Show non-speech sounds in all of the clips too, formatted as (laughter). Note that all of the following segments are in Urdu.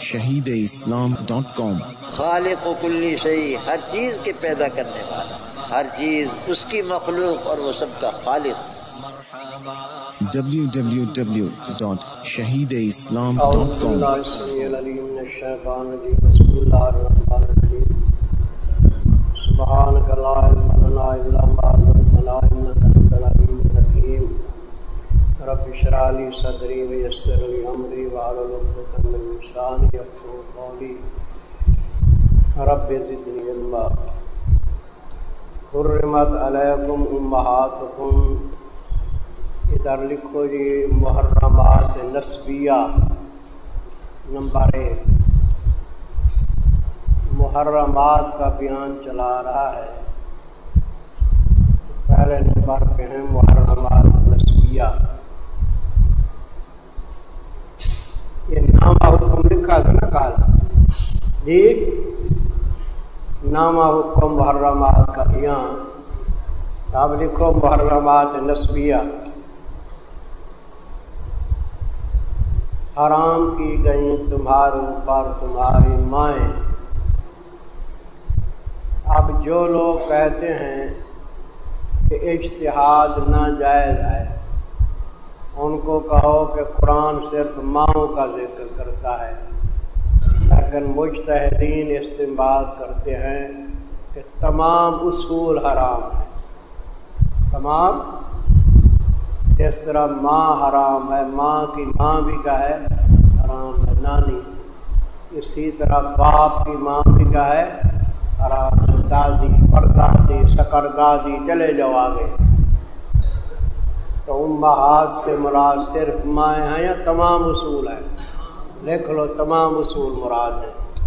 شہید اسلام ڈاٹ کام خالق و کلی شہی ہر چیز کے پیدا کرنے والا ہر چیز اس کی مخلوق اور وہ سب کا خالق۔ سبحانك لا علم لنا إلا ما علمتنا الحكيم رب اشرح لي صدري ويسر لي أمري واحلل من رب زدني علما. حرمت علیکم امہاتکم ادھر لکھو جی محرمات نسبیہ. نمبر ایک. محرمات کا بیان چلا رہا ہے. پہلے نمبر پہ ہیں محرمات نسبیہ یہ نامہ حکم لکھا تھا نا کال جی نامہ حکم محرمات کا بیان اب لکھو محرمات نسبیہ حرام کی گئی تمہارے اوپر تمہاری مائیں اب جو لوگ کہتے ہیں کہ اجتہاد ناجائز ہے ان کو کہو کہ قرآن صرف ماؤں کا ذکر کرتا ہے، لیکن مجتہدین استعمال کرتے ہیں کہ تمام اصول حرام ہیں۔ تمام؟ اس طرح ماں حرام ہے، ماں کی ماں بھی کا ہے، حرام ہے، نانی۔ اسی طرح باپ کی ماں بھی کا ہے، حرام دادی، پردادی، سکر دادی، چلے جاؤ آگے۔ تو امہات سے مراد صرف مائیں ہیں یا تمام اصول ہیں؟ لکھ لو، تمام اصول مراد ہیں۔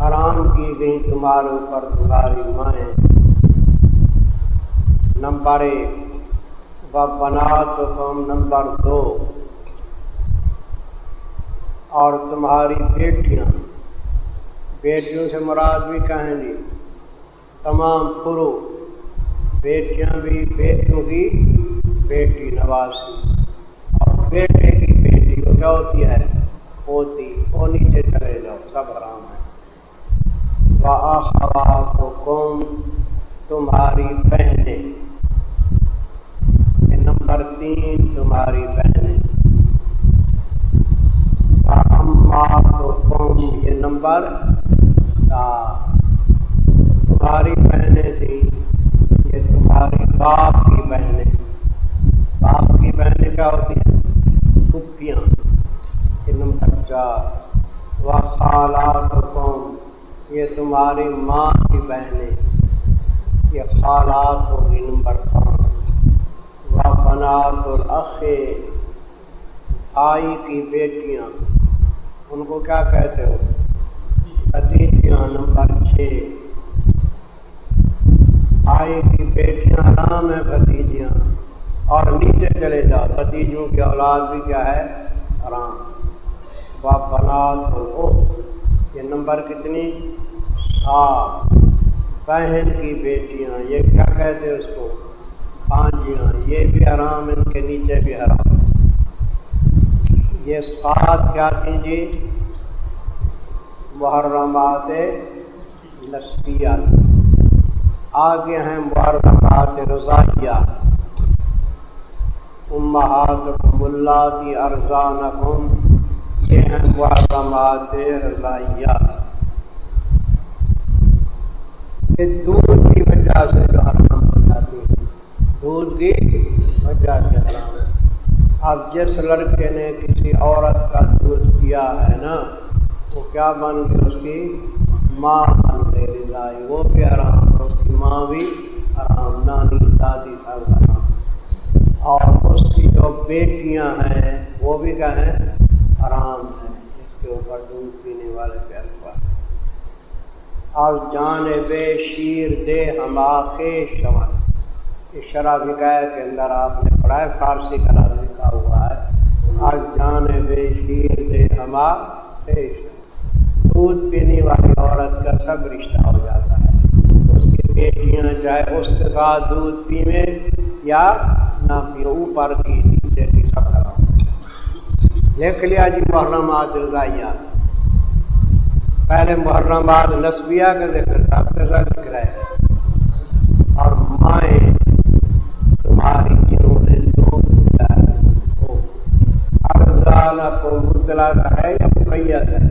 حرام کی گئی تمہارے اوپر تمہاری مائیں۔ نمبر ایک و بنا تو کم نمبر دو۔ اور تمہاری بیٹیاں، بیٹیوں سے مراد بھی کہیں گی تمام فرو۔ بیٹیاں بھی، بیٹیوں کی بیٹی نوازی اور بیٹے کی بیٹی کو کیا ہوتی ہے؟ پوتی وہ نیچے چلے جاؤ، سب حرام ہے۔ وہ تو قوم تمہاری بہنیں۔ نمبر تین، تمہاری بہنیں۔ تو قوم یہ نمبر تمہاری بہنیں تھیں۔ یہ تمہاری باپ کی بہنیں باپ کی بہنیں کیا ہوتی ہیں؟ پھپھیاں یہ نمبر چار و خالات قوم۔ یہ تمہاری ماں کی بہنیں۔ یہ خالات ہوگی نمبر پانچ و بنات الاخ آئی کی بیٹیاں۔ ان کو کیا کہتے ہو؟ بھتیجیاں نمبر چھ۔ آئی کی بیٹیاں نام ہے بھتیجیاں۔ اور نیچے چلے جاؤ۔ بھتیجوں کی اولاد بھی کیا ہے؟ آرام بنات یہ نمبر کتنی؟ سات۔ بہن کی بیٹیاں، یہ کیا کہتے ہیں اس کو؟ پانچیاں یہ بھی آرام ان کے نیچے بھی آرام یہ سات کیا تھیں جی؟ محرمات نسبیات آگے ہیں محرمات رضائیہ۔ امہات ملاتی ارزان یہ ہیں محرمات رضائیہ۔ یہ دودھ کی وجہ سے جو حرام ہو جاتی ہے دودھ کی وجہ سے حرام اب جس لڑکے نے کسی عورت کا دودھ پیا ہے نا، وہ کیا بن گئی اس کی؟ ماں بن گئی وہ بھی آرام اس کی ماں بھی آرام نانی دادی سب آرام اور اس کی جو بیٹیاں ہیں، وہ بھی کیا ہیں؟ آرام ہیں۔ اس کے اوپر دودھ پینے والے پیار پر اور جان بے شیر دے ہماخے شمن اس شرح وکایا کے اندر آپ نے پڑھا ہے، فارسی کا نام لکھا ہوا ہے۔ آج جان بے شیر دے ہما شمن دودھ پینے والی عورت کا سب رشتہ ہو جاتا ہے۔ اس کی بیٹیاں چاہے اس کے ساتھ دودھ پیویں یا نہ پیو اوپر کی نیچے کی سب لکھ لیا جی محرمات رضائیہ۔ پہلے محرمات نصبیہ کا ذکر تھا کیسا لکھ رہا ہے۔ اور مائیں تمہاری جنہوں نے کو مطلق ہے یا مقید ہے۔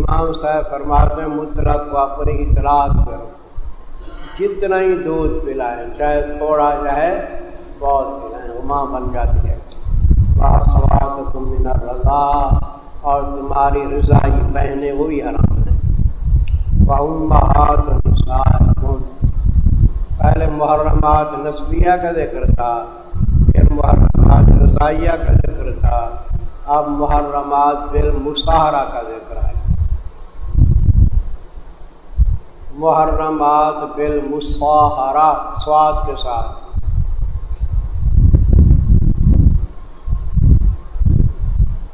امام صاحب فرماتے ہیں، مطلق کو اپنی اطلاع کرو جتنا ہی دودھ پلائیں، چاہے تھوڑا جائے بہت پلائیں عما بن جاتی ہے۔ خوات من رضا اور تمہاری رضائی بہنیں وہی حرام ہیں۔ بہت پہلے محرمات نصبیہ کا ذکر تھا، پھر محرمات رضائیہ کا ذکر تھا، اب محرمات بالمسحرہ کا ذکر ہے۔ محرمات بالمسحرہ سواد کے ساتھ۔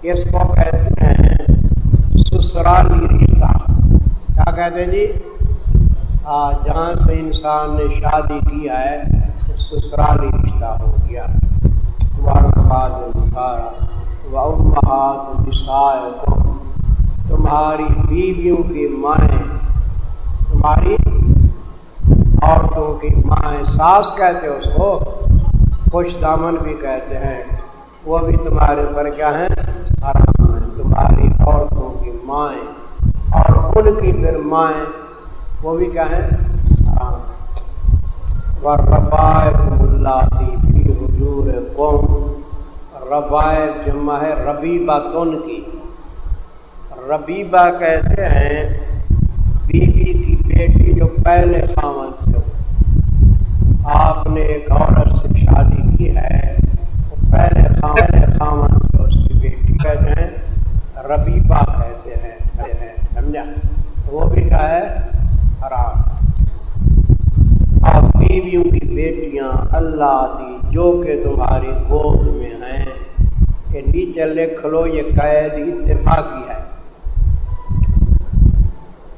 اس کو کہتے ہیں سسرالی رشتہ۔ کیا کہتے ہیں جی؟ جہاں سے انسان نے شادی کیا ہے سسرالی رشتہ ہو گیا۔ تمہاری بیویوں کی مائیں تمہاری عورتوں کی مائیں ساس کہتے اس کو، خوش دامن بھی کہتے ہیں۔ وہ بھی تمہارے اوپر کیا ہیں؟ حرام ہیں۔ تمہاری عورتوں کی مائیں اور ان کی پھر مائیں، وہ بھی کیا ہیں؟ حرام ہیں۔ اور ربائب اللہ حضور قوم ربائب جمع ہے ربیبہ تن کی۔ ربیبہ کہتے ہیں بیوی کی بیٹی جو پہلے خامن سے ہو، آپ نے ایک عورت سے شادی کی ہے، وہ پہلے خامن سے اس کی بیٹی کہتے ہیں ربیبا کہتے ہیں، سمجھا؟ تو وہ بھی کیا ہے، حرام۔ آپ بیویوں کی بیٹیاں، اللہ دی جو کہ تمہاری گود میں ہیں کہ نیچے لکھ لو، یہ قید اتفاقی ہے۔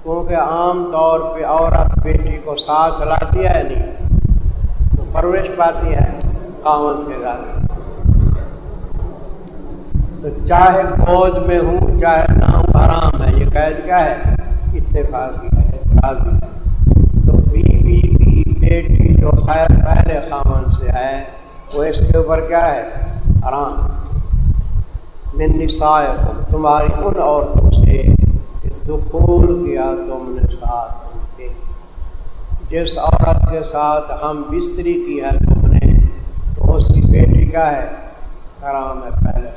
کیونکہ عام طور پہ عورت بیٹی کو ساتھ لاتی ہے نہیں، تو پرورش پاتی ہے کامن کے گھر۔ تو چاہے گود میں ہوں، چاہے نہ ہوں آرام ہے، یہ قید کیا ہے؟ اتفاقی ہے اعتراضی ہے۔ تو بیوی کی بیٹی جو خیر پہلے خامن سے ہے، وہ اس کے اوپر کیا ہے؟ آرام میں نسائے تمہاری ان عورتوں سے دخول کیا تم نے ساتھ ان کے۔ جس عورت کے ساتھ ہم بستری کی ہے تم نے، تو اس کی بیٹی کا ہے آرام ہے پہلے۔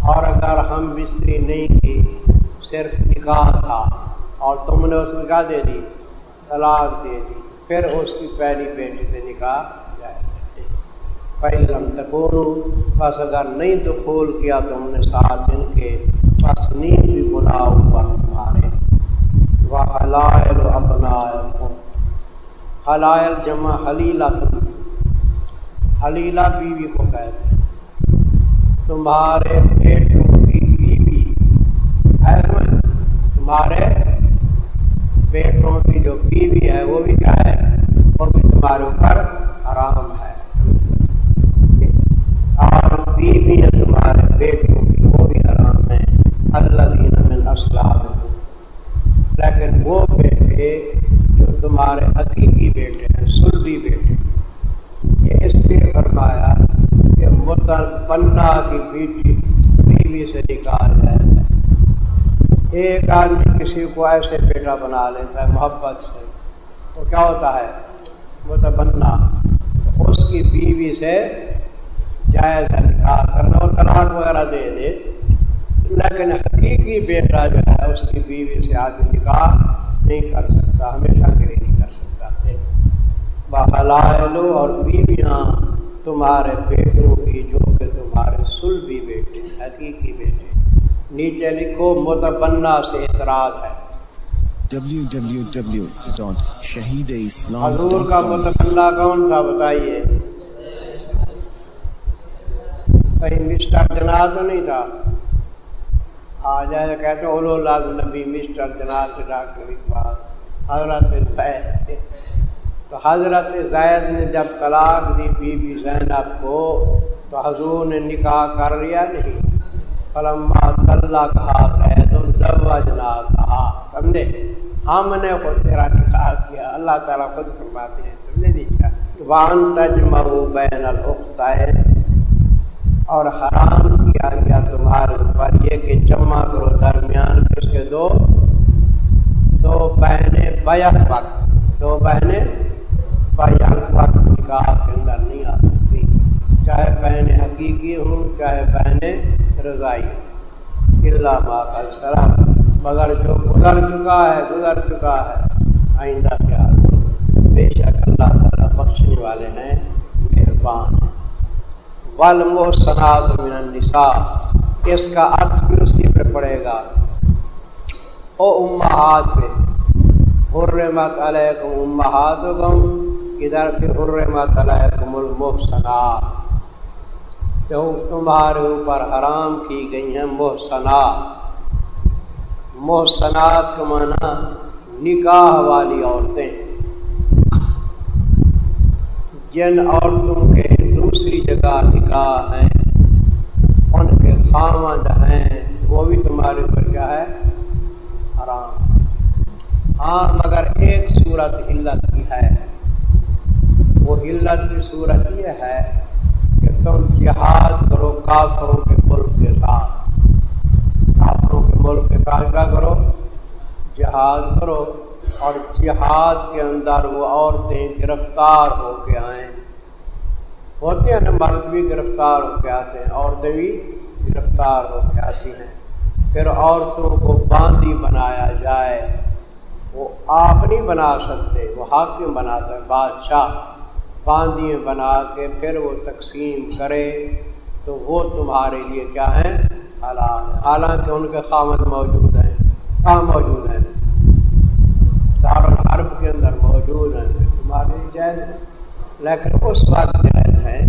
اور اگر ہم بستری نہیں کی، صرف نکاح تھا، اور تم نے اس نکاح دے دی، طلاق دے دی، پھر اس کی پہلی بیٹی سے نکاح جائے۔ پہلم تکون بس اگر نہیں دخول کیا تم نے ساتھ ان کے بس نیند بھی بلاؤ پر تمہارے وہ حلائل اپنا حلائل جمع حلیلہ تم حلیلہ بیوی کو کہتے ہیں۔ تمہارے بیٹوں کی بیوی۔ تمہارے بیٹوں کی جو بیوی ہے، وہ بھی کیا ہے؟ وہ بھی تمہارے اوپر آرام ہے۔ اور بیوی ہے تمہارے بیٹوں کی وہ بھی آرام ہے اللہ من اسلام لیکن وہ بیٹے جو تمہارے حقیقی بیٹے ہیں، سلبی بیٹے یہ اس لیے فرمایا متر پنا کی بیٹی بیوی سے نکال جائے ایک آدمی کسی کو ایسے بیٹا بنا لیتا ہے، محبت سے۔ تو کیا ہوتا ہے؟ متبنا اس کی بیوی سے جائز ہے نکاح کرنا اور طلاق وغیرہ دے دے۔ لیکن حقیقی بیٹا جو ہے اس کی بیوی سے آدمی نکاح نہیں کر سکتا ہمیشہ کے لیے نہیں کر سکتا۔ بحلائلو اور بیویاں تمہارے بیٹوں کی جو کہ تمہارے سلبی بیٹے حقیقی بیٹے۔ نیچے لکھو متبنا سے اعتراض ہے۔ حضور کا متبنا کون تھا بتائیے؟ کہیں مسٹر جنا تو نہیں تھا؟ آ جائے، کہتے ہیں، اولو لال نبی، مسٹر جنا سے ڈاکٹر اقبال حضرت سید تو حضرت زید نے جب طلاق دی بی بی زینب کو، تو حضور نے نکاح کر لیا نہیں۔ فلما اللہ کہا تم زوجنا کہا، سمجھے؟ ہم نے خود تیرا نکاح کیا، اللہ تعالیٰ خود فرماتے ہیں، تم نے نہیں کیا۔ وان تجمعوا بین الاختین، اور حرام کیا گیا تمہارے اوپر یہ کہ جمع کرو درمیان اس کے دو دو بہنیں بیک وقت، دو بہنیں بیک وقت نکاح کے اندر نہیں آ سکتی۔ چاہے بہنیں حقیقی ہوں، چاہے بہنیں رضائی ہوں۔ اللہ ماں کا سلام مگر جو گزر چکا ہے، گزر چکا ہے۔ آئندہ کیا بے شک اللہ تعالیٰ بخشنے والے ہیں، مہربان ہیں۔ والمحسنات من النساء، اس کا ارتھ بھی اسی پہ پڑے گا۔ او امہات پہ حرمت علیکم امہاتکم، ادھر پہ حرمت علیکم المحسنات۔ جو تمہارے اوپر حرام کی گئی ہیں محسنات۔ محسنات کا معنی نکاح والی عورتیں۔ جن عورتوں کے دوسری جگہ نکاح ہیں، ان کے خامد ہیں، وہ بھی تمہارے پر کیا ہے؟ حرام ہاں مگر ایک صورت علت کی ہے۔ وہ علت کی صورت یہ ہے کہ تم جہاد کرو، کافروں کے ملک کے ساتھ۔ کافروں کے ملک کے ساتھ کیا کرو؟ جہاد کرو۔ اور جہاد کے اندر وہ عورتیں گرفتار ہو کے آئیں۔ ہوتے ہیں نا مرد بھی گرفتار ہو کے آتے ہیں عورتیں بھی گرفتار ہو کے آتی ہیں۔ پھر عورتوں کو باندھی بنایا جائے، وہ آپ نہیں بنا سکتے، وہ حاکم بناتا ہے، بادشاہ۔ باندھی بنا کے پھر وہ تقسیم کرے، تو وہ تمہارے لیے کیا ہیں؟ حالات حالانکہ ان کے خامد موجود ہیں، کہاں موجود ہیں؟ دارالحرب کے اندر موجود ہیں تمہارے لیے جائز ہے لیکن اس وقت جائز ہے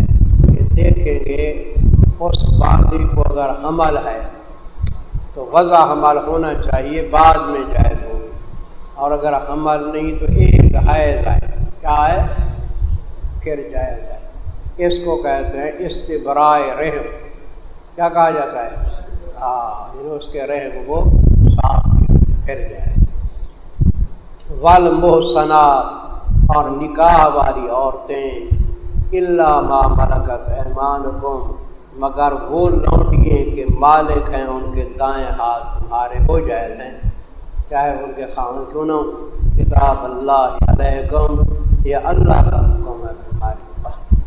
کہ دیکھیں گے اس باندھی کو اگر حمل ہے تو وضع حمل ہونا چاہیے، بعد میں جائز ہوگی۔ اور اگر حمل نہیں تو ایک حیض ہے۔ کیا ہے؟ پھر جائز ہے۔ اس کو کہتے ہیں استبرائے رحم۔ کیا کہا جاتا ہے؟ ہاں یعنی اس کے رحم کو صاف پھر جائے ول محسنات اور نکاح والی عورتیں اللہ ما ملکت احمان مگر وہ لوٹیے کے مالک ہیں، ان کے دائیں ہاتھ تمہارے ہو جائز ہیں۔ چاہے ان کے خان کیوں نہ کتاب اللہ علیکم، یہ اللہ کا حکم ہے تمہارے پاس۔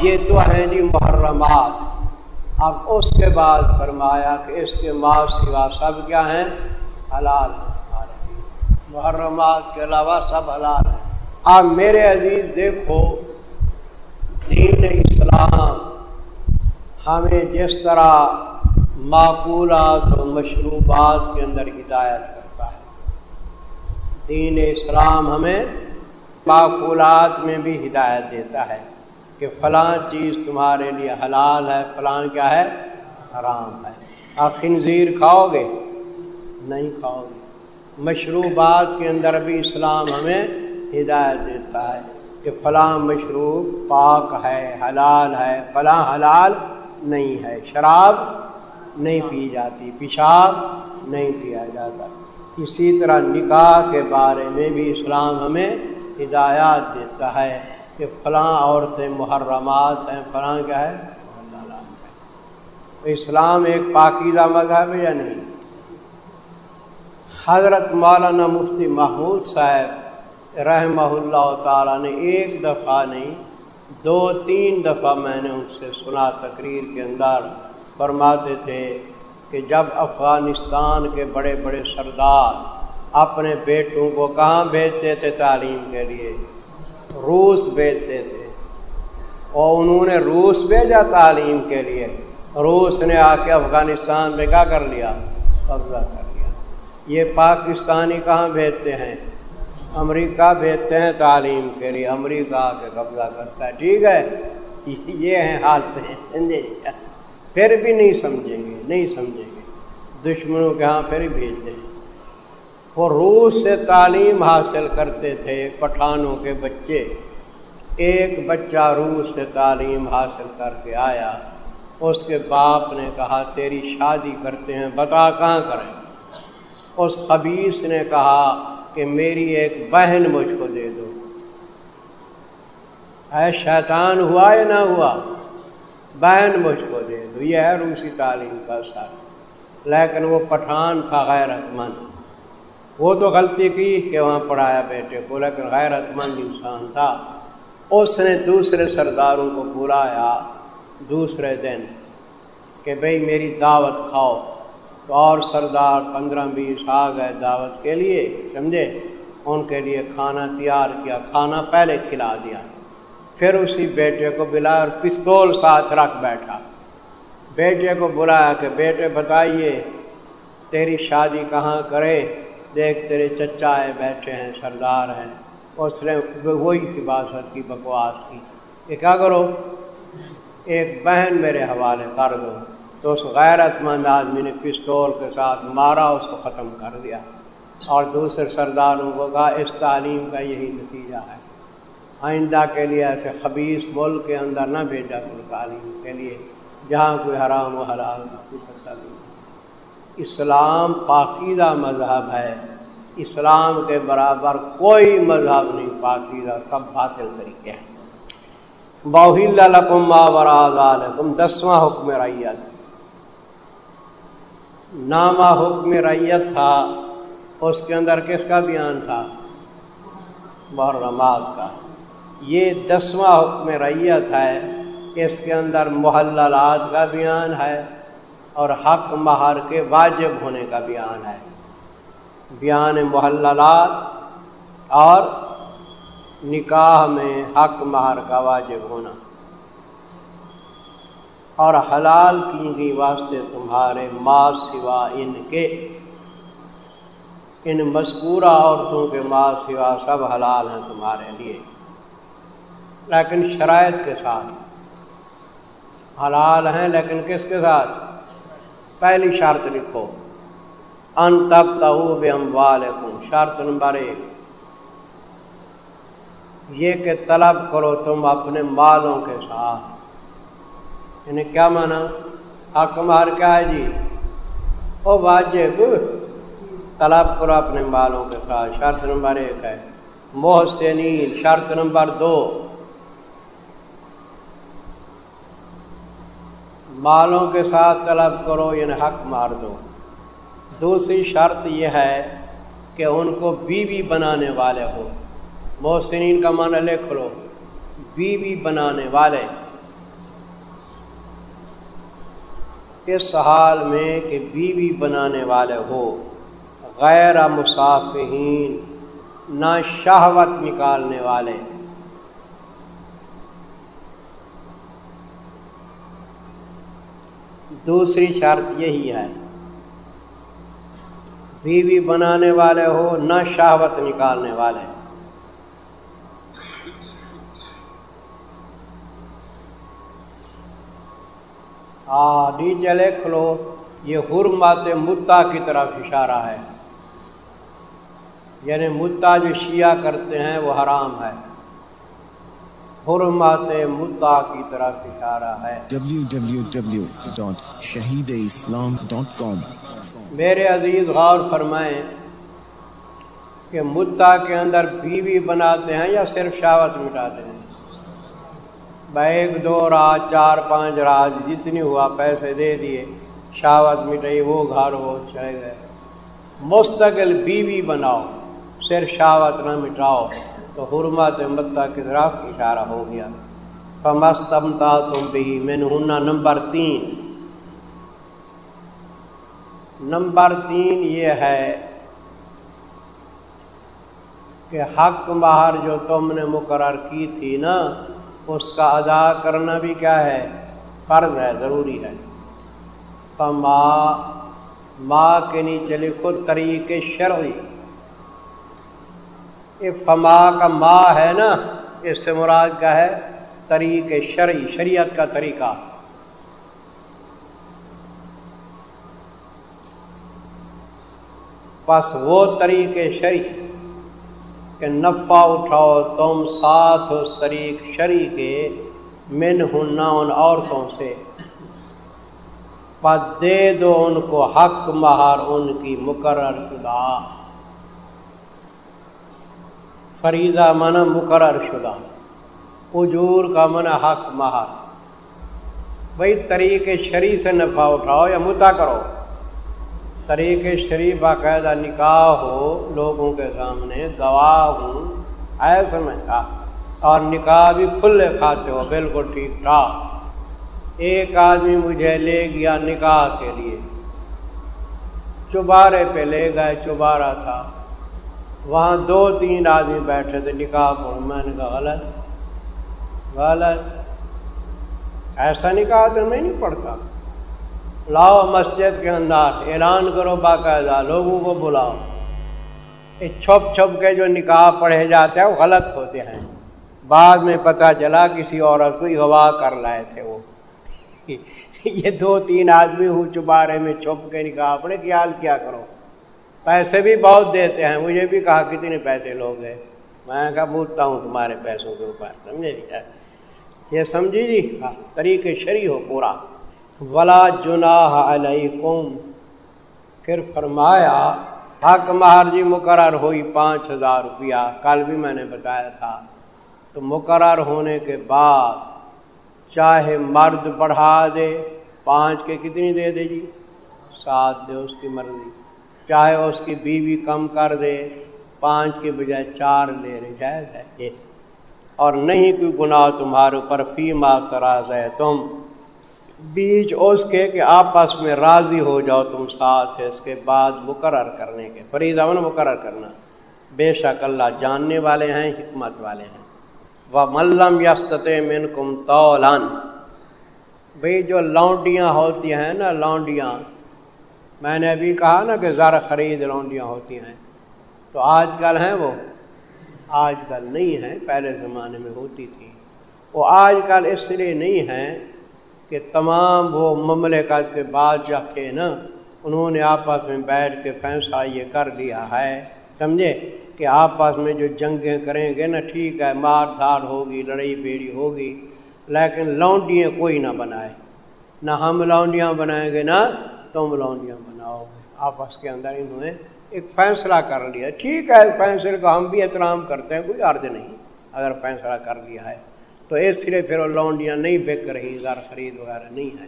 یہ تو ہے جی محرمات۔ اب اس کے بعد فرمایا کہ اس کے ماں سوا سب کیا ہیں؟ حلال۔ محرمات کے علاوہ سب حلال ہیں۔ اب میرے عزیز، دیکھو، دین اسلام ہمیں جس طرح معقولات و مشروبات کے اندر ہدایت کرتا ہے۔ دین اسلام ہمیں معقولات میں بھی ہدایت دیتا ہے کہ فلاں چیز تمہارے لیے حلال ہے، فلاں کیا ہے؟ حرام ہے۔ آپ خنزیر کھاؤ گے؟ نہیں کھاؤ گے۔ مشروبات کے اندر بھی اسلام ہمیں ہدایت دیتا ہے کہ فلاں مشروب پاک ہے، حلال ہے۔ فلاں حلال نہیں ہے۔ شراب نہیں پی جاتی، پیشاب نہیں پیا جاتا۔ اسی طرح نکاح کے بارے میں بھی اسلام ہمیں ہدایات دیتا ہے کہ فلاں عورتیں محرمات ہیں، فلاں کیا ہے؟ اسلام ایک پاکیزہ مذہب ہے یا نہیں؟ حضرت مولانا مفتی محمود صاحب رحمہ اللہ تعالیٰ نے ایک دفعہ نہیں، دو، تین دفعہ میں نے ان سے سنا تقریر کے اندر، فرماتے تھے کہ جب افغانستان کے بڑے بڑے سردار اپنے بیٹوں کو کہاں بھیجتے تھے تعلیم کے لیے؟ روس بھیجتے تھے۔ اور انہوں نے روس بھیجا تعلیم کے لیے۔ روس نے آ کے افغانستان میں کیا کر لیا؟ قبضہ کر لیا۔ یہ پاکستانی کہاں بھیجتے ہیں؟ امریکہ بھیجتے ہیں تعلیم کے لیے، امریکہ آ کے قبضہ کرتا ہے۔ ٹھیک ہے؟ (laughs) یہ ہیں حالتیں (laughs) پھر بھی نہیں سمجھیں گے، نہیں سمجھیں گے۔ دشمنوں کے ہاں پھر بھیجتے ہیں۔ وہ روس سے تعلیم حاصل کرتے تھے پٹھانوں کے بچے۔ ایک بچہ روس سے تعلیم حاصل کر کے آیا۔ اس کے باپ نے کہا، تیری شادی کرتے ہیں، بتا کہاں کریں؟ اس خبیص نے کہا کہ میری ایک بہن مجھ کو دے دو۔ اے شیطان، ہوا یا نہ ہوا؟ بہن مجھ کو دے دو۔ یہ ہے روسی تعلیم کا سر لیکن وہ پٹھان تھا غیرت مند۔ وہ تو غلطی کی کہ وہاں پڑھایا بیٹے کو، لیکن غیرت مند انسان تھا۔ اس نے دوسرے سرداروں کو بلایا دوسرے دن کہ بھئی میری دعوت کھاؤ۔ تو اور سردار پندرہ بیس آ گئے دعوت کے لیے، سمجھے؟ ان کے لیے کھانا تیار کیا، کھانا پہلے کھلا دیا۔ پھر اسی بیٹے کو بلایا اور پستول ساتھ رکھ بیٹھا۔ بیٹے کو بلایا کہ، بیٹے بتائیے، تیری شادی کہاں کرے؟ دیکھ، تیرے چچا ہے بیٹھے ہیں، سردار ہیں۔ اس نے وہی کی باسط کی، بکواس کی۔ کہ کیا کرو؟ ایک بہن میرے حوالے کر دو۔ تو اس غیرت مند آدمی نے پستول کے ساتھ مارا، اس کو ختم کر دیا۔ اور دوسرے سرداروں کو کہا، اس تعلیم کا یہی نتیجہ ہے۔ آئندہ کے لیے ایسے خبیص ملک کے اندر نہ بھیجا کوئی تعلیم کے لیے، جہاں کوئی حرام و حلال کوئی پتہ نہیں۔ اسلام پاکیزہ مذہب ہے۔ اسلام کے برابر کوئی مذہب نہیں، پاکیزہ سب باطل طریقے ہیں۔ باہل لکم ما دسواں حکم ریت نامہ حکم ریت تھا، اس کے اندر کس کا بیان تھا؟ محرمات کا۔ یہ دسواں حکم ریت ہے، اس کے اندر محللات کا بیان ہے اور حق مہر کے واجب ہونے کا بیان ہے۔ بیان محللات اور نکاح میں حق مہر کا واجب ہونا۔ اور حلال کی گئی واسطے تمہارے ماں سوا ان کے۔ ان مذکورہ عورتوں کے ماں سوا سب حلال ہیں تمہارے لیے۔ لیکن شرائط کے ساتھ۔ حلال ہیں لیکن کس کے ساتھ؟ پہلی شرط لکھو۔ ان تب تب والم شرط نمبر ایک۔ یہ کہ طلب کرو تم اپنے مالوں کے ساتھ۔ یعنی کیا مانا حق مار کیا ہے جی او واجب طلب کرو اپنے مالوں کے ساتھ شرط نمبر ایک ہے محسنین شرط نمبر دو مالوں کے ساتھ طلب کرو یعنی حق مار دو دوسری شرط یہ ہے کہ ان کو بیوی بنانے والے ہو محسنین کا معنی لکھ لو بیوی بنانے والے اس حال میں کہ بیوی بنانے والے ہو، غیر مسافین نہ شہوت نکالنے والے۔ دوسری شرط یہی ہے، بیوی بنانے والے ہو، نہ شہوت نکالنے والے۔ نیچے لکھ لو یہ حرمات مدعا کی طرف اشارہ ہے۔ یعنی مدعا جو شیعہ کرتے ہیں وہ حرام ہے۔ حرمات مدعا کی طرف اشارہ ہے۔ www.shahideislam.com میرے عزیز غور فرمائیں کہ مدعا کے اندر بیوی بناتے ہیں یا صرف شاوت مٹاتے ہیں؟ ایک دو رات چار پانچ رات جتنی ہوا پیسے دے دیے شاوت مٹائی، وہ گھر وہ چلے گئے۔ مستقل بیوی بناؤ، صرف شاوت نہ مٹاؤ۔ تو حرمت متا کی طرف اشارہ ہو گیا۔ فمستمتا تم بھی میں نے نمبر تین۔ نمبر تین یہ ہے کہ حق باہر جو تم نے مقرر کی تھی نا اس کا ادا کرنا بھی کیا ہے؟ فرض ہے، ضروری ہے۔ فما ماں کے نیچے لکھو طریقے شرعی۔ یہ فما کا ماں ہے نا، اس سے مراد کیا ہے؟ طریق شرعی، شریعت کا طریقہ۔ بس وہ طریقے شرعی۔ کہ نفع اٹھاؤ، تم ساتھ اس طریق شری کے من ہننا ان عورتوں سے۔ پس دے دو ان کو حق مہار ان کی مقرر شدہ۔ فریضہ من مقرر شدہ۔ اجور کا من حق مہار بھائی طریقے شریع سے نفع اٹھاؤ یا متا کرو۔ طریق شریف باقاعدہ نکاح ہو لوگوں کے سامنے، گواہ ہوں، ایسا میں اور نکاح بھی کھلے کھاتے ہو، بالکل ٹھیک ٹھاک ایک آدمی مجھے لے گیا نکاح کے لیے۔ چبارے پہ لے گئے چبارہ تھا۔ وہاں دو تین آدمی بیٹھے تھے نکاح پر۔ میں نے کہا، غلط غلط۔ ایسا نکاح تو میں نہیں پڑھتا۔ لاؤ مسجد کے اندر، اعلان کرو باقاعدہ، لوگوں کو بلاؤ۔ چھپ چھپ کے جو نکاح پڑھے جاتے ہیں، وہ غلط ہوتے ہیں۔ بعد میں پتہ چلا کسی عورت کو اغوا کر لائے تھے وہ۔ (laughs) یہ دو تین آدمی ہوں چبارے میں چھپ کے نکاح پڑے خیال کیا کرو؟ پیسے بھی بہت دیتے ہیں۔ مجھے بھی کہا، کتنے پیسے لوگ ہیں میں کہا، پوچھتا ہوں تمہارے پیسوں کے اوپر، سمجھے یہ سمجھی جی؟ ہاں، طریقے شری ہو پورا۔ ولا جناح علیکم۔ پھر فرمایا، حق مہار جی مقرر ہوئی پانچ ہزار روپیہ۔ کل بھی میں نے بتایا تھا۔ تو مقرر ہونے کے بعد چاہے مرد بڑھا دے، پانچ کے کتنی دے دے جی؟ سات دے، اس کی مرضی۔ چاہے اس کی بیوی کم کر دے، پانچ کے بجائے چار لے رہے، جائز ہے۔ یہ اور نہیں، کوئی گناہ تمہارے اوپر، فی ماں تراز ہے تم بیچ اس کے کہ آپس میں راضی ہو جاؤ تم ساتھ ہے، اس کے بعد مقرر کرنے کے۔ فرید امن مقرر کرنا۔ بے شک اللہ جاننے والے ہیں، حکمت والے ہیں۔ وہ ملم یا من کم تولان بھائی جو لونڈیاں ہوتی ہیں نا، لونڈیاں۔ میں نے ابھی کہا نا کہ زر خرید لونڈیاں ہوتی ہیں۔ تو آج کل ہیں وہ۔ آج کل نہیں ہیں، پہلے زمانے میں ہوتی تھی۔ وہ آج کل اس لیے نہیں ہیں کہ تمام وہ مملکت کے بعد جا کے نا، انہوں نے آپس میں بیٹھ کے فیصلہ یہ کر دیا ہے۔ سمجھے؟ کہ آپس میں جو جنگیں کریں گے نا، ٹھیک ہے، مار دھار ہوگی، لڑائی بیڑی ہوگی، لیکن لونڈیاں کوئی نہ بنائے۔ نہ ہم لونڈیاں بنائیں گے، نہ تم لونڈیاں بناؤ گے۔ آپس کے اندر انہوں نے ایک فیصلہ کر لیا۔ ٹھیک ہے فیصلے کا ہم بھی احترام کرتے ہیں، کوئی عرض نہیں۔ اگر فیصلہ کر لیا ہے تو اس لیے پھر وہ لونڈیاں نہیں بک رہی زر خرید وغیرہ نہیں ہے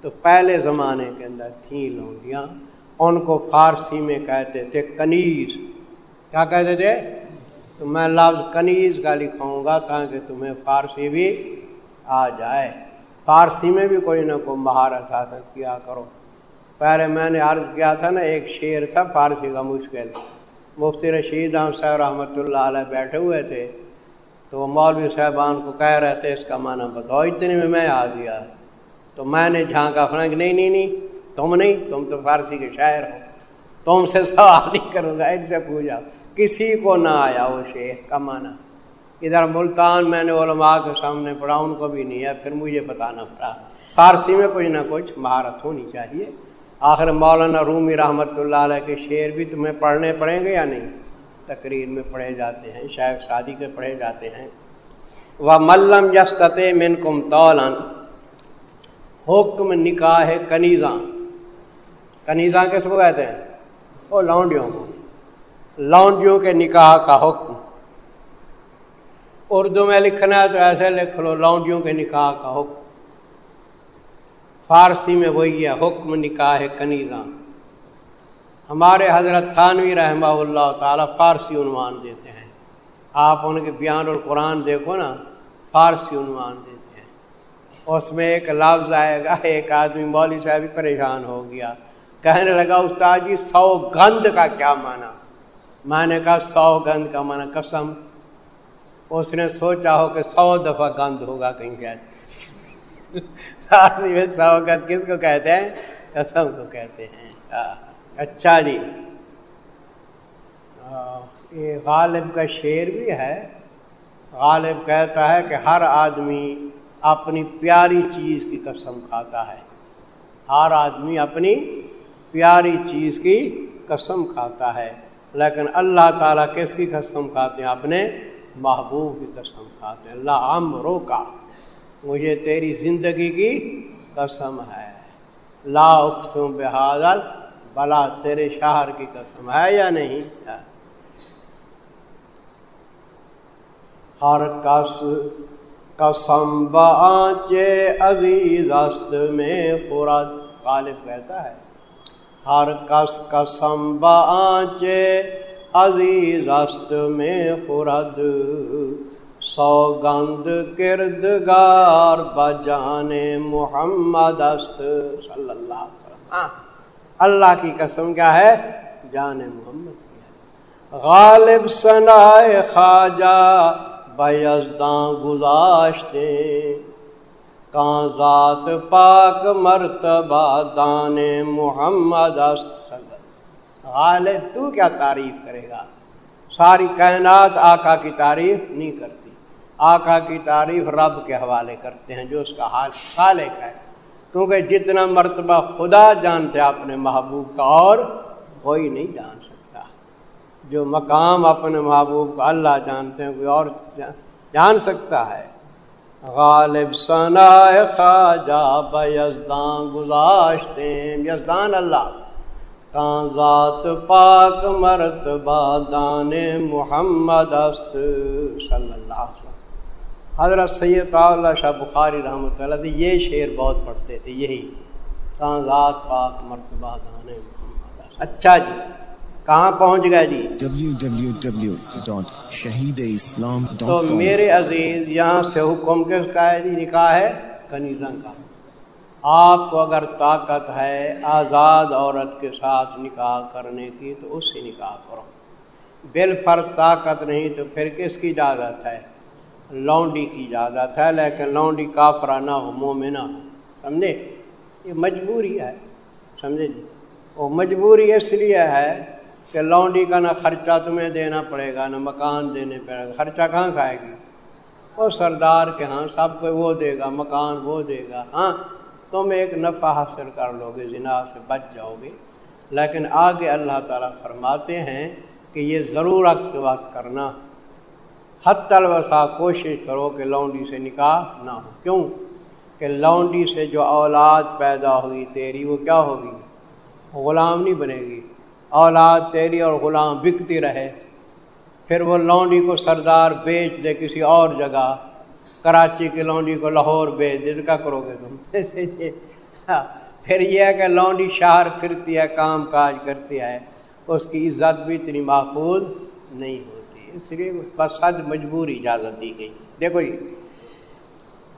تو پہلے زمانے کے اندر تھیں لونڈیاں۔ ان کو فارسی میں کہتے تھے کنیز۔ کیا کہتے تھے؟ تو میں لفظ کنیز کا لکھاؤں گا تاکہ تمہیں فارسی بھی آ جائے۔ فارسی میں بھی کوئی نہ کوئی مہارت حاصل کیا کرو۔ پہلے میں نے عرض کیا تھا نا، ایک شعر تھا فارسی کا مشکل۔ مفتی رشید احمد صاحب رحمۃ اللہ علیہ بیٹھے ہوئے تھے۔ تو وہ مولوی صاحبان کو کہہ رہے تھے، اس کا معنی بتاؤ، اتنے میں میں آ گیا تو میں نے جھانکا کہ نہیں نہیں نہیں، تم نہیں، تم تو فارسی کے شاعر ہو۔ تم سے سوال نہیں کروں گا، ان سے پوچھا۔ کسی کو نہ آیا وہ شیخ کا معنی۔ ادھر ملتان میں نے علماء کے سامنے پڑھا، ان کو بھی نہیں ہے، پھر مجھے بتانا پڑا۔ فارسی میں کچھ نہ کچھ مہارت ہونی چاہیے۔ آخر مولانا رومی رحمۃ اللہ علیہ کے شعر بھی تمہیں پڑھنے پڑیں گے یا نہیں؟ تقریر میں پڑھے جاتے ہیں شاید شادی کے پڑھے جاتے ہیں۔ وہ ملم یست من کم تولن حکم نکاح کنیزاں کنیزاں کس کو کہتے ہیں؟ وہ لونڈیوں کو۔ لونڈیوں کے نکاح کا حکم۔ اردو میں لکھنا ہے تو ایسے لکھ لو، لونڈیوں کے نکاح کا حکم۔ فارسی میں وہی ہے، حکم نکاح کنیزاں ہمارے حضرت تھانوی رحمہ اللہ تعالیٰ فارسی عنوان دیتے ہیں۔ آپ ان کے بیان اور قرآن دیکھو نا، فارسی عنوان دیتے ہیں۔ اس میں ایک لفظ آئے گا، ایک آدمی مولوی صاحب بھی پریشان ہو گیا۔ کہنے لگا، استاد جی سو گند کا کیا مانا میں نے کہا، سو گند کا مانا قسم۔ اس نے سوچا ہو کہ سو دفعہ گند ہوگا کہیں کیا۔ (laughs) فارسی میں سو گند کس کو کہتے ہیں؟ قسم کو کہتے ہیں۔ ہاں۔ اچھا جی یہ غالب کا شعر بھی ہے۔ غالب کہتا ہے کہ ہر آدمی اپنی پیاری چیز کی قسم کھاتا ہے۔ ہر آدمی اپنی پیاری چیز کی قسم کھاتا ہے۔ لیکن اللہ تعالیٰ کس کی قسم کھاتے ہیں؟ اپنے محبوب کی قسم کھاتے ہیں۔ اللہ عام روکا مجھے تیری زندگی کی قسم ہے۔ لا اقسم بحادل بلا تیرے شہر کی قسم ہے یا نہیں؟ ہر کس قسم بانچے عزیز است میں خورد۔ غالب کہتا ہے، ہر کس قسم بانچے عزیز است میں خورد۔ سوگند کردگار بجان محمد است۔ صلی اللہ علیہ وسلم۔ اللہ کی قسم کیا ہے؟ جان محمد غالب سنائے خواجہ بیزداں گزاشتے کان ذات پاک مرتبہ دان محمد است غالب، تو کیا تعریف کرے گا؟ ساری کائنات آقا کی تعریف نہیں کرتی۔ آقا کی تعریف رب کے حوالے کرتے ہیں جو اس کا حال خالق ہے۔ کیونکہ جتنا مرتبہ خدا جانتے اپنے محبوب کا اور کوئی نہیں جان سکتا۔ جو مقام اپنے محبوب کا اللہ جانتے ہیں، کوئی اور جان سکتا ہے۔ غالب ثنا خواجہ بزدان گزاشتے یزدان اللہ۔ کان ذات پاک مرتبہ دان محمد است، صلی اللہ علیہ وسلم حضرت سید اللہ شاہ بخاری رحمۃ اللہ یہ شعر بہت پڑھتے تھے یہی کاغذات پاک مرتبہ دان محمد اچھا جی کہاں پہنچ گئے جی؟ شہید اسلام تو میرے عزیز یہاں سے حکم کس کا ہے جی؟ نکاح ہے کنیزا کا۔ آپ کو اگر طاقت ہے آزاد عورت کے ساتھ نکاح کرنے کی تو اس سے نکاح کرو۔ بال پر طاقت نہیں تو پھر کس کی اجازت ہے؟ لونڈی کی اجازت ہے، لیکن لونڈی کافرہ نہ ہو، مومنہ نہ ہو، سمجھے؟ یہ مجبوری ہے، سمجھے جی؟ وہ مجبوری اس لیے ہے کہ لونڈی کا نہ خرچہ تمہیں دینا پڑے گا، نہ مکان دینے پڑے گا۔ خرچہ کہاں کھائے گی؟ وہ سردار کے ہاں سب کو وہ دے گا، مکان وہ دے گا۔ ہاں تم ایک نفع حاصل کر لو گے، زنا سے بچ جاؤ گے۔ لیکن آگے اللہ تعالیٰ فرماتے ہیں کہ یہ ضرورت وقت کرنا۔ حت الوسا کوشش کرو کہ لونڈی سے نکاح نہ ہو۔ کیوں؟ کہ لونڈی سے جو اولاد پیدا ہوئی تیری، وہ کیا ہوگی؟ غلام نہیں بنے گی۔ اولاد تیری اور غلام بکتی رہے۔ پھر وہ لونڈی کو سردار بیچ دے کسی اور جگہ۔ کراچی کی لونڈی کو لاہور بیچ دے۔ کیا کرو گے تم؟ (laughs) ہاں، پھر یہ ہے کہ لونڈی شہر پھرتی ہے، کام کاج کرتی ہے۔ اس کی عزت بھی اتنی محفوظ نہیں ہوتی۔ اس لیے بس حج مجبور اجازت دی گئی۔ دیکھو جی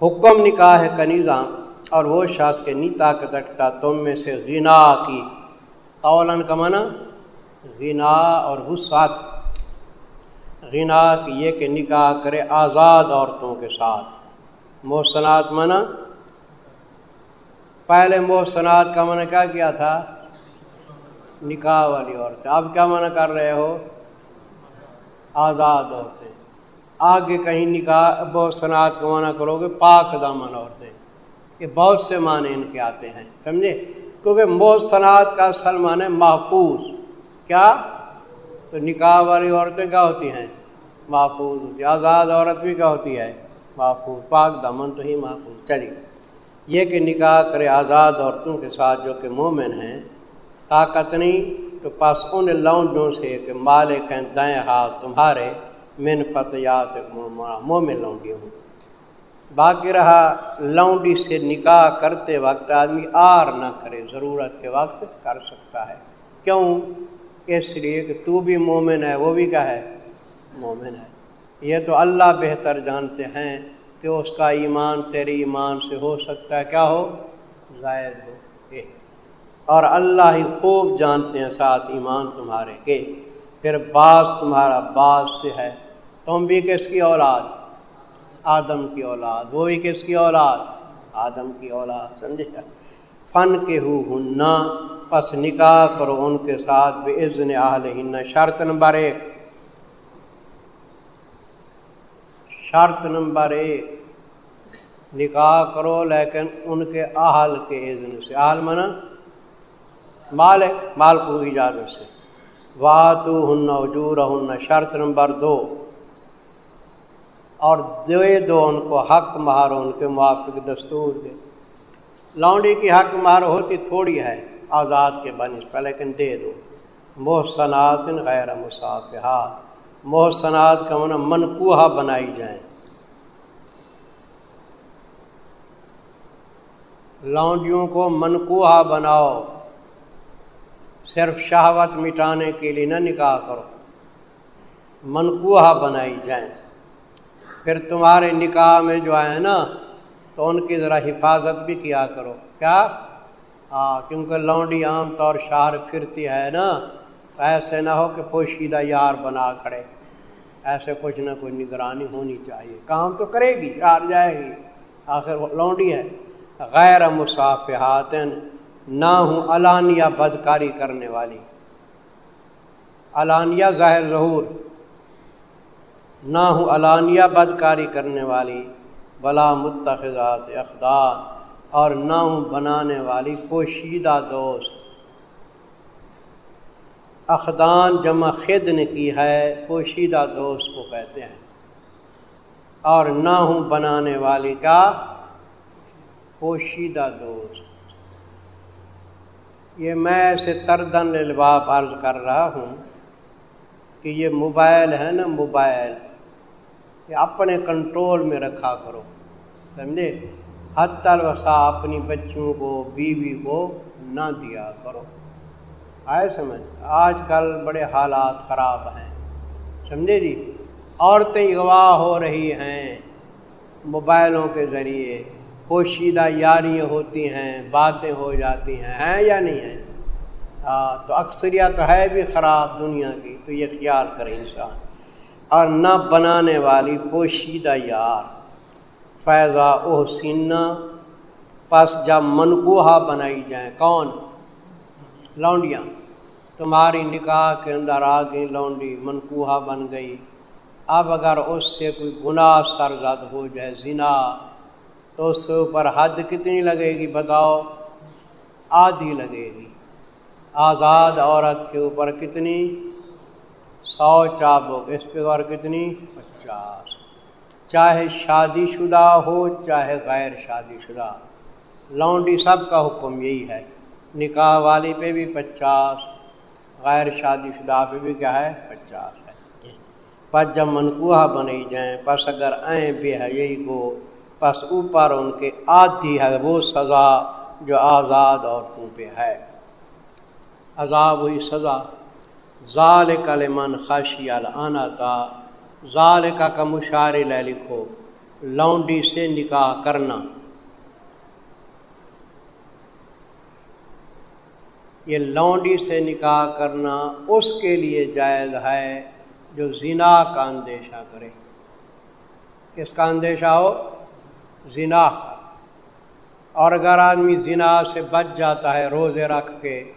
حکم نکاح ہے کنیزاں اور وہ شاخ کے نی طاقت رکھتا تم میں سے غنا کی۔ قولن کا منع غنا اور وسعت غنا کی یہ کہ نکاح کرے آزاد عورتوں کے ساتھ۔ محسنات منع پہلے محسنات کا منع کیا کیا تھا؟ نکاح والی عورتیں۔ اب کیا منع کر رہے ہو؟ آزاد عورتیں۔ آگے کہیں نکاح، بہت صنعت کو منع کرو گے، پاک دامن عورتیں۔ یہ بہت سے معنی ان کے آتے ہیں، سمجھے؟ کیونکہ بہت صنعت کا اصل معنی محفوظ۔ کیا؟ تو نکاح والی عورتیں کیا ہوتی ہیں؟ محفوظ ہوتی آزاد عورت بھی کیا ہوتی ہے؟ محفوظ۔ پاک دامن تو ہی محفوظ۔ چلیے، یہ کہ نکاح کرے آزاد عورتوں کے ساتھ جو کہ مومن ہیں، طاقت نہیں تو پس ان لونڈوں سے کہ مالک ہیں دائیں ہاتھ تمہارے، من فتیات مومن لونڈی ہوں۔ باقی رہا، لونڈی سے نکاح کرتے وقت آدمی آر نہ کرے، ضرورت کے وقت کر سکتا ہے۔ کیوں؟ اس لیے کہ تو بھی مومن ہے، وہ بھی کیا ہے؟ مومن ہے۔ یہ تو اللہ بہتر جانتے ہیں کہ اس کا ایمان تیرے ایمان سے ہو سکتا ہے، کیا ہو؟ زائد ہو۔ اور اللہ ہی خوب جانتے ہیں ساتھ ایمان تمہارے کے۔ پھر بعض تمہارا بعض سے ہے۔ تم بھی کس کی اولاد؟ آدم کی اولاد۔ وہ بھی کس کی اولاد؟ آدم کی اولاد، سمجھے؟ فن کے ہو ہننا، پس نکاح کرو ان کے ساتھ بے عزن ہن شرط نمبر ایک۔ شرط نمبر ایک۔ نکاح کرو لیکن ان کے اہل کے عزن سے۔ اہل منع مال ہے، مال کو اجازت سے۔ واہ تو ہن اجور ہن شرط نمبر دو۔ اور دے دو ان کو حق مہارو ان کے موافق دستور دے۔ لونڈی کی حق مار ہوتی تھوڑی ہے، آزاد کے بنس پہ لیکن دے دو۔ محسنات غیر مسافحات محسنات کا من منقوہ بنائی جائیں۔ لونڈیوں کو منقوہ بناؤ۔ صرف شہوت مٹانے کے لیے نہ نکاح کرو۔ منقوہ بنائی جائیں۔ پھر تمہارے نکاح میں جو ہے نا، تو ان کی ذرا حفاظت بھی کیا کرو۔ کیا؟ ہاں کیونکہ لونڈی عام طور شہر پھرتی ہے نا، ایسے نہ ہو کہ پوشیدہ یار بنا کھڑے۔ ایسے کچھ نہ کوئی نگرانی ہونی چاہیے۔ کام تو کرے گی، چار جائے گی۔ آخر لونڈی ہے۔ غیر مسافحات نہ ہوں علانیہ بدکاری کرنے والی۔ علانیہ ظاہر ظہور۔ نہ ہوں علانیہ بدکاری کرنے والی۔ بلا متخذات اقدار اور نہ ہوں بنانے والی پوشیدہ دوست۔ اخدان جمع خد نے کی ہے، پوشیدہ دوست کو کہتے ہیں۔ اور نہ ہوں بنانے والی کا پوشیدہ دوست۔ یہ میں ایسے تردن الباب عرض کر رہا ہوں کہ یہ موبائل ہے نا، موبائل۔ یہ اپنے کنٹرول میں رکھا کرو، سمجھے؟ حد الوسا اپنی بچوں کو، بیوی کو نہ دیا کرو۔ آئے سمجھ؟ آج کل بڑے حالات خراب ہیں، سمجھے جی؟ عورتیں گواہ ہو رہی ہیں موبائلوں کے ذریعے۔ پوشیدہ یاریاں ہوتی ہیں، باتیں ہو جاتی ہیں ہیں یا نہیں ہیں؟ ہاں تو اکثریت ہے بھی خراب دنیا کی، تو یہ خیال کرے انسان اور نہ بنانے والی پوشیدہ یار۔ فیضا اوہ سینا پس جب منقوہ بنائی جائیں، کون؟ لونڈیاں۔ تمہاری نکاح کے اندر آ گئی لونڈی منقوہ بن گئی۔ اب اگر اس سے کوئی گناہ سرزد ہو جائے، زنا تو اس کے اوپر حد کتنی لگے گی بتاؤ؟ آدھی لگے گی۔ آزاد عورت کے اوپر کتنی؟ سو چابک۔ اس پہ اور کتنی؟ پچاس۔ چاہے شادی شدہ ہو، چاہے غیر شادی شدہ۔ لونڈی سب کا حکم یہی ہے۔ نکاح والی پہ بھی پچاس، غیر شادی شدہ پہ بھی کیا ہے؟ پچاس ہے۔ پس جب منقوہ بنی جائیں، پس اگر آئیں، بے حیئی کو پس اوپر ان کے آدھی ہے وہ سزا جو آزاد عورتوں پہ ہے۔ عذاب ہوئی سزا۔ ظال کلمن خاشی النا کا ظال کا مشار لے لکھو۔ لونڈی سے نکاح کرنا۔ یہ لونڈی سے نکاح کرنا اس کے لیے جائز ہے جو زنا کا اندیشہ کرے۔ کس کا اندیشہ ہو؟ زنا۔ اور اگر آدمی زنا سے بچ جاتا ہے روزے رکھ کے،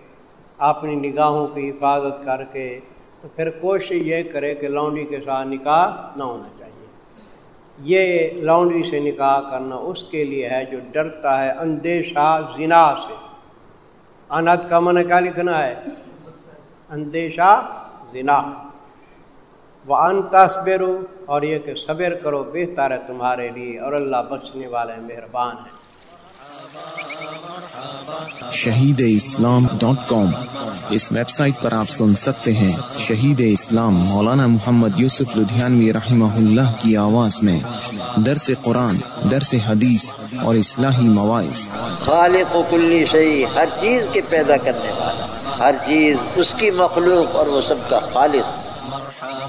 اپنی نگاہوں کی حفاظت کر کے، تو پھر کوشش یہ کرے کہ لونڈی کے ساتھ نکاح نہ ہونا چاہیے۔ یہ لونڈی سے نکاح کرنا اس کے لیے ہے جو ڈرتا ہے اندیشہ زنا سے۔ انت کا من کیا لکھنا ہے؟ اندیشہ زنا۔ وہ ان تصبر اور یہ کہ صبر کرو بہتر ہے تمہارے لیے اور اللہ بخشنے والے مہربان ہیں۔ شہید اسلام ڈاٹ کام اس ویب سائٹ پر آپ سن سکتے ہیں شہید اسلام مولانا محمد یوسف لدھیانوی رحمہ اللہ کی آواز میں۔ درس قرآن درس حدیث اور اصلاحی مواعث۔ خالق و کلی شہی ہر چیز کے پیدا کرنے والا ہر چیز اس کی مخلوق اور وہ سب کا خالق۔